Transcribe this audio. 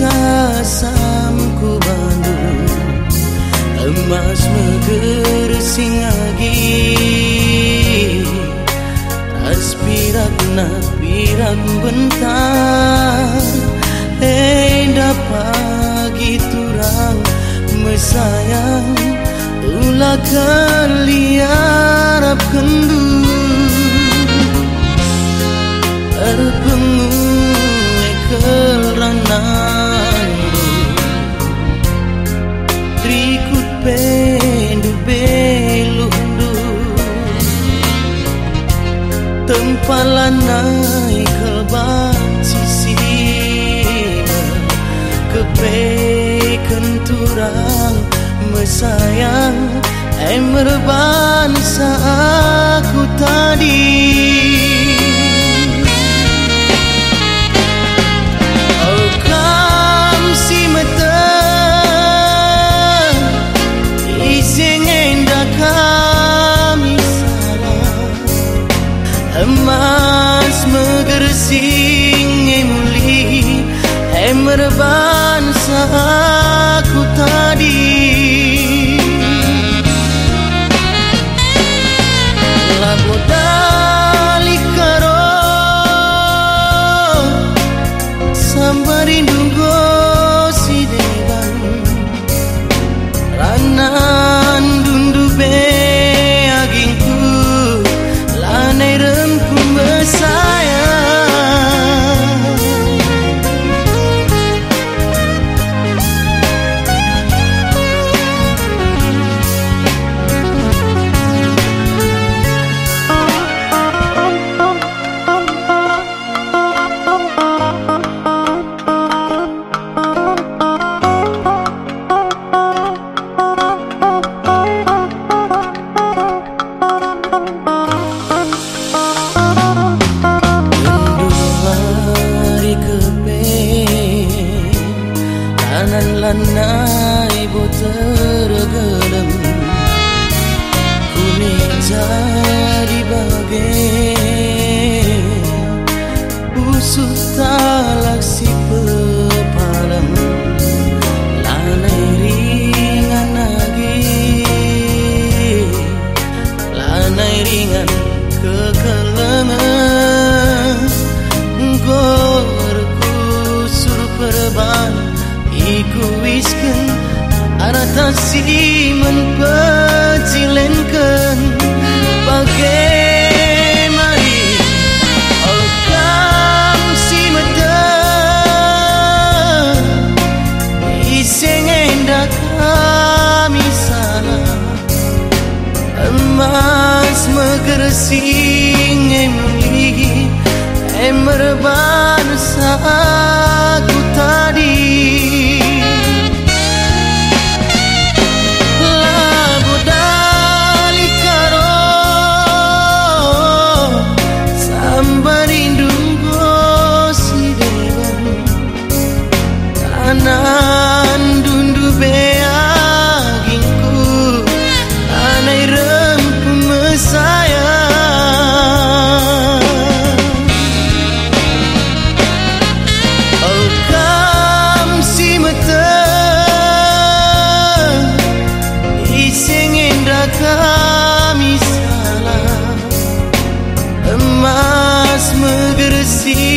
Sasamku bandu Emas meger singagi Aspirat na pirang bentang Hei pagi turang Mesayang ulah kali ap kendu Terpengu kerana ranang Tempalan naik kelban sisima Kepe kenturang mesayang Emerban aku emerban lanai bo tergelem kuning jadi bagai busuk talak si pepalem lanai ringan lagi. Lanai ringan kekelengan. Gorku sur perban Iku wisken Aratasi menpejilenkan Bagai mari Alkam si mata? Iseng endak megersing